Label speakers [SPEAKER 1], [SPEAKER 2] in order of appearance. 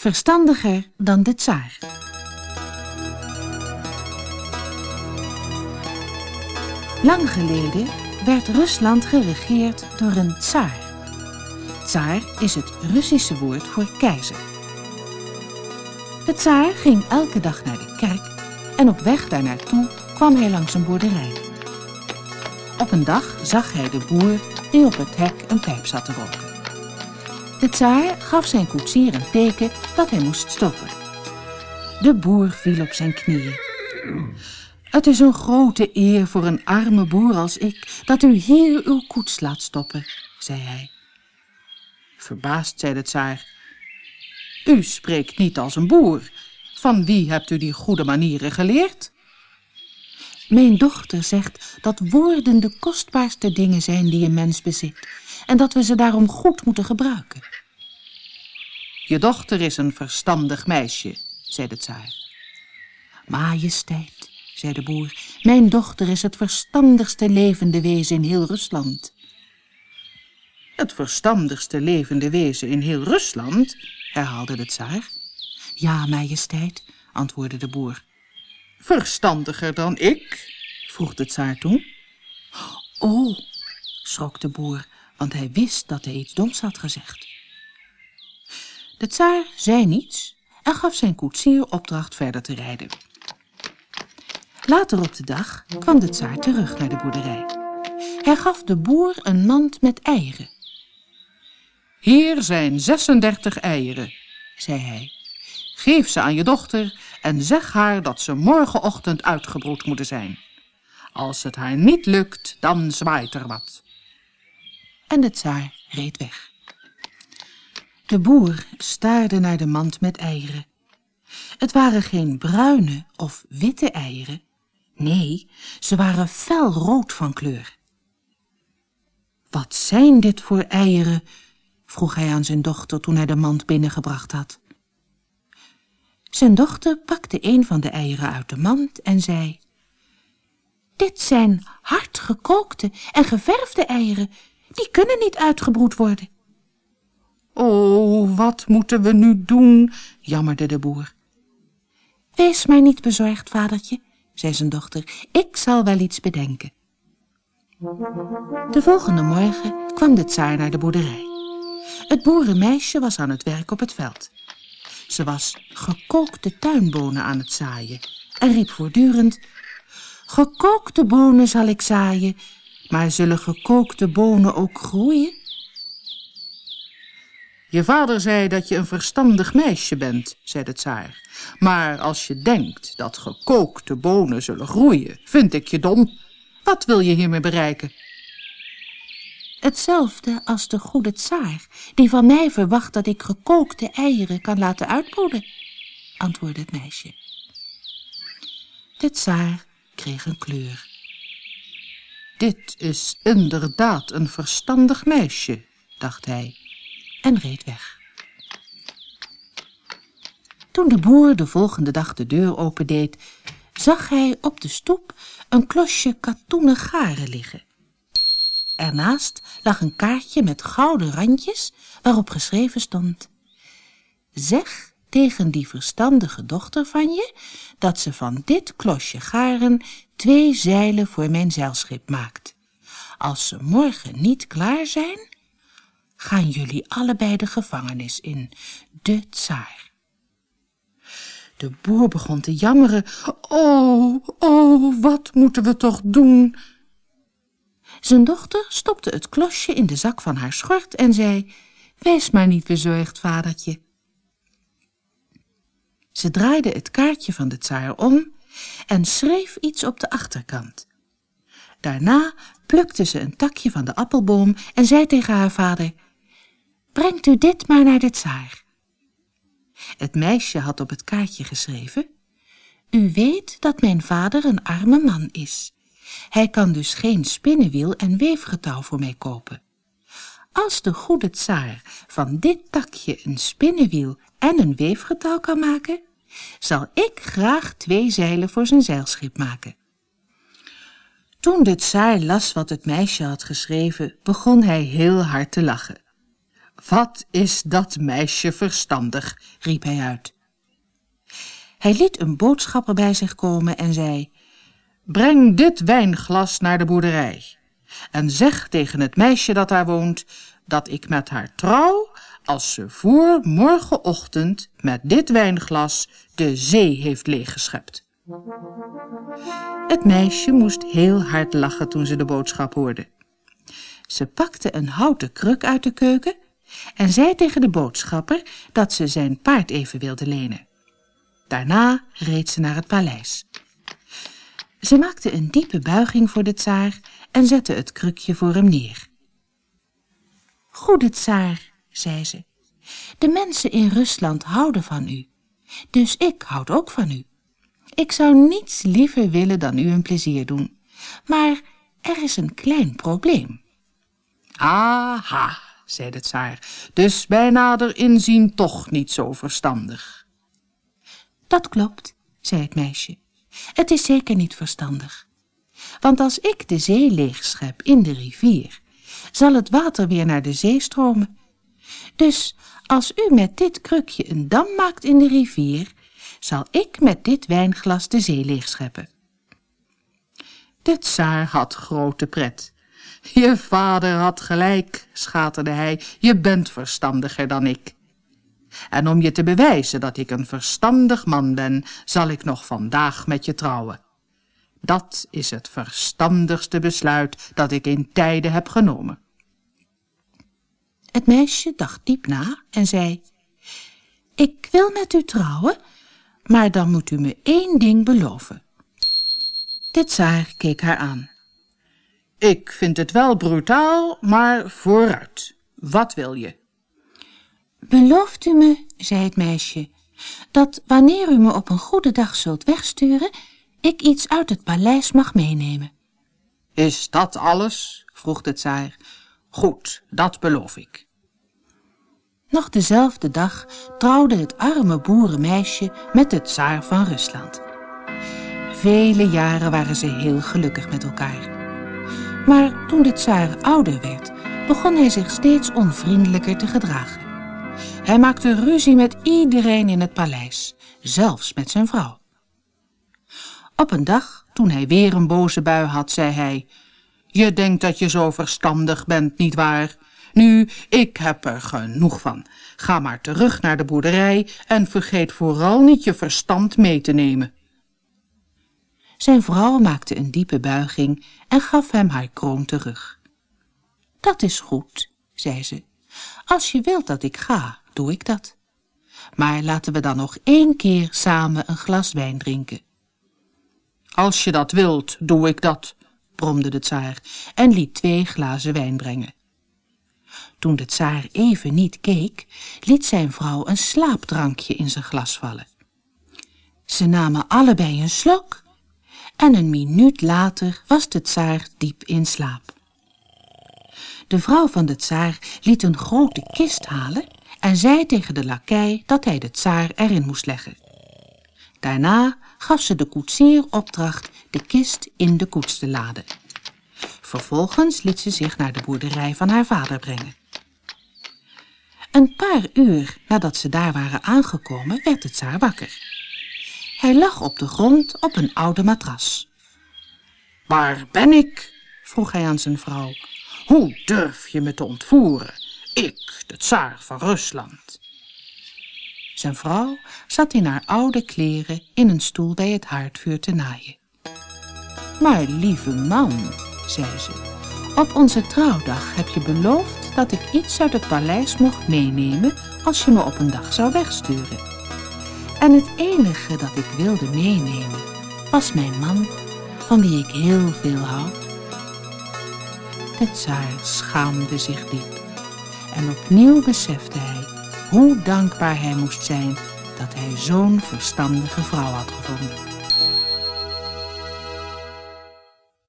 [SPEAKER 1] Verstandiger dan de tsaar. Lang geleden werd Rusland geregeerd door een tsaar. Tsaar is het Russische woord voor keizer. De tsaar ging elke dag naar de kerk en op weg daar naartoe kwam hij langs een boerderij. Op een dag zag hij de boer die op het hek een pijp zat te roken. De tsaar gaf zijn koetsier een teken dat hij moest stoppen. De boer viel op zijn knieën. Het is een grote eer voor een arme boer als ik dat u hier uw koets laat stoppen, zei hij. Verbaasd zei de tsaar. U spreekt niet als een boer. Van wie hebt u die goede manieren geleerd? Mijn dochter zegt dat woorden de kostbaarste dingen zijn die een mens bezit en dat we ze daarom goed moeten gebruiken. Je dochter is een verstandig meisje, zei de tsaar. Majesteit, zei de boer, mijn dochter is het verstandigste levende wezen in heel Rusland. Het verstandigste levende wezen in heel Rusland, herhaalde de tsaar. Ja, majesteit, antwoordde de boer. Verstandiger dan ik? vroeg de tsaar toen. Oh, schrok de boer, want hij wist dat hij iets doms had gezegd. De tsaar zei niets en gaf zijn koetsier opdracht verder te rijden. Later op de dag kwam de tsaar terug naar de boerderij. Hij gaf de boer een mand met eieren. Hier zijn 36 eieren, zei hij. Geef ze aan je dochter en zeg haar dat ze morgenochtend uitgebroed moeten zijn. Als het haar niet lukt, dan zwaait er wat. En de tsaar reed weg. De boer staarde naar de mand met eieren. Het waren geen bruine of witte eieren. Nee, ze waren felrood van kleur. Wat zijn dit voor eieren? vroeg hij aan zijn dochter toen hij de mand binnengebracht had. Zijn dochter pakte een van de eieren uit de mand en zei... Dit zijn hard gekookte en geverfde eieren. Die kunnen niet uitgebroed worden. Oh, wat moeten we nu doen, jammerde de boer. Wees maar niet bezorgd, vadertje, zei zijn dochter. Ik zal wel iets bedenken. De volgende morgen kwam de tsaar naar de boerderij. Het boerenmeisje was aan het werk op het veld. Ze was gekookte tuinbonen aan het zaaien en riep voortdurend... Gekookte bonen zal ik zaaien, maar zullen gekookte bonen ook groeien? Je vader zei dat je een verstandig meisje bent, zei de tsaar. Maar als je denkt dat gekookte bonen zullen groeien, vind ik je dom. Wat wil je hiermee bereiken? Hetzelfde als de goede tsaar, die van mij verwacht dat ik gekookte eieren kan laten uitbroeden, antwoordde het meisje. De tsaar kreeg een kleur. Dit is inderdaad een verstandig meisje, dacht hij, en reed weg. Toen de boer de volgende dag de deur opendeed, zag hij op de stoep een klosje katoenen garen liggen. Ernaast lag een kaartje met gouden randjes waarop geschreven stond Zeg tegen die verstandige dochter van je dat ze van dit klosje garen twee zeilen voor mijn zeilschip maakt. Als ze morgen niet klaar zijn, gaan jullie allebei de gevangenis in, de tsaar. De boer begon te jammeren. Oh, oh, wat moeten we toch doen? Zijn dochter stopte het klosje in de zak van haar schort en zei, wees maar niet bezorgd, vadertje. Ze draaide het kaartje van de tsaar om en schreef iets op de achterkant. Daarna plukte ze een takje van de appelboom en zei tegen haar vader, brengt u dit maar naar de tsaar. Het meisje had op het kaartje geschreven, u weet dat mijn vader een arme man is. Hij kan dus geen spinnenwiel en weefgetouw voor mij kopen. Als de goede tsaar van dit takje een spinnenwiel en een weefgetouw kan maken, zal ik graag twee zeilen voor zijn zeilschip maken. Toen de tsaar las wat het meisje had geschreven, begon hij heel hard te lachen.
[SPEAKER 2] Wat is dat meisje verstandig, riep hij uit.
[SPEAKER 1] Hij liet een boodschapper bij zich komen en zei,
[SPEAKER 2] Breng dit wijnglas naar de boerderij en zeg tegen het meisje dat daar woont dat ik met haar trouw als ze voor morgenochtend met dit wijnglas de zee heeft leeggeschept.
[SPEAKER 1] Het meisje moest heel hard lachen toen ze de boodschap hoorde. Ze pakte een houten kruk uit de keuken en zei tegen de boodschapper dat ze zijn paard even wilde lenen. Daarna reed ze naar het paleis. Ze maakte een diepe buiging voor de tsaar en zette het krukje voor hem neer. Goede tsaar, zei ze, de mensen in Rusland houden van u, dus ik houd ook van u. Ik zou niets liever willen dan u een plezier doen, maar er is een klein probleem.
[SPEAKER 2] Aha, zei de tsaar, dus bij nader inzien toch niet zo verstandig.
[SPEAKER 1] Dat klopt, zei het meisje. Het is zeker niet verstandig. Want als ik de zee leegschep in de rivier, zal het water weer naar de zee stromen. Dus als u met dit krukje een dam maakt in de rivier, zal ik met dit wijnglas de zee leegscheppen.
[SPEAKER 2] De tsaar had grote pret. Je vader had gelijk, schaterde hij, je bent verstandiger dan ik. En om je te bewijzen dat ik een verstandig man ben, zal ik nog vandaag met je trouwen. Dat is het verstandigste besluit dat ik in tijden heb genomen.
[SPEAKER 1] Het meisje dacht diep na en zei, ik wil met u trouwen, maar dan moet u me één ding beloven. De tsaar keek haar aan.
[SPEAKER 2] Ik vind het wel brutaal, maar vooruit. Wat wil je?
[SPEAKER 1] Belooft u me, zei het meisje, dat wanneer u me op een goede dag zult wegsturen, ik iets uit het paleis mag meenemen.
[SPEAKER 2] Is dat alles? vroeg de tsaar. Goed, dat beloof ik.
[SPEAKER 1] Nog dezelfde dag trouwde het arme boerenmeisje met de tsaar van Rusland. Vele jaren waren ze heel gelukkig met elkaar. Maar toen de tsaar ouder werd, begon hij zich steeds onvriendelijker te gedragen. Hij maakte ruzie met iedereen in het paleis, zelfs met zijn vrouw. Op een dag, toen hij weer een boze bui had, zei hij... Je denkt dat je zo verstandig bent, nietwaar? Nu, ik heb er genoeg van. Ga maar terug naar de boerderij en vergeet vooral niet je verstand mee te nemen. Zijn vrouw maakte een diepe buiging en gaf hem haar kroon terug. Dat is goed, zei ze. Als je wilt dat ik ga, doe ik dat. Maar laten we dan nog één keer samen een glas wijn drinken.
[SPEAKER 2] Als je dat wilt, doe ik dat, bromde de tsaar en liet twee glazen wijn brengen.
[SPEAKER 1] Toen de tsaar even niet keek, liet zijn vrouw een slaapdrankje in zijn glas vallen. Ze namen allebei een slok en een minuut later was de tsaar diep in slaap. De vrouw van de tsaar liet een grote kist halen en zei tegen de lakij dat hij de tsaar erin moest leggen. Daarna gaf ze de koetsier opdracht de kist in de koets te laden. Vervolgens liet ze zich naar de boerderij van haar vader brengen. Een paar uur nadat ze daar waren aangekomen, werd de tsaar wakker. Hij lag op de grond op een oude matras.
[SPEAKER 2] Waar ben ik? vroeg hij aan zijn vrouw. Hoe durf je me te ontvoeren? Ik, de tsaar van Rusland.
[SPEAKER 1] Zijn vrouw zat in haar oude kleren in een stoel bij het haardvuur te naaien. Maar lieve man, zei ze, op onze trouwdag heb je beloofd dat ik iets uit het paleis mocht meenemen als je me op een dag zou wegsturen. En het enige dat ik wilde meenemen was mijn man, van wie ik heel veel hou. De tsaar schaamde zich diep en opnieuw besefte hij hoe dankbaar hij moest zijn dat hij zo'n verstandige vrouw had gevonden.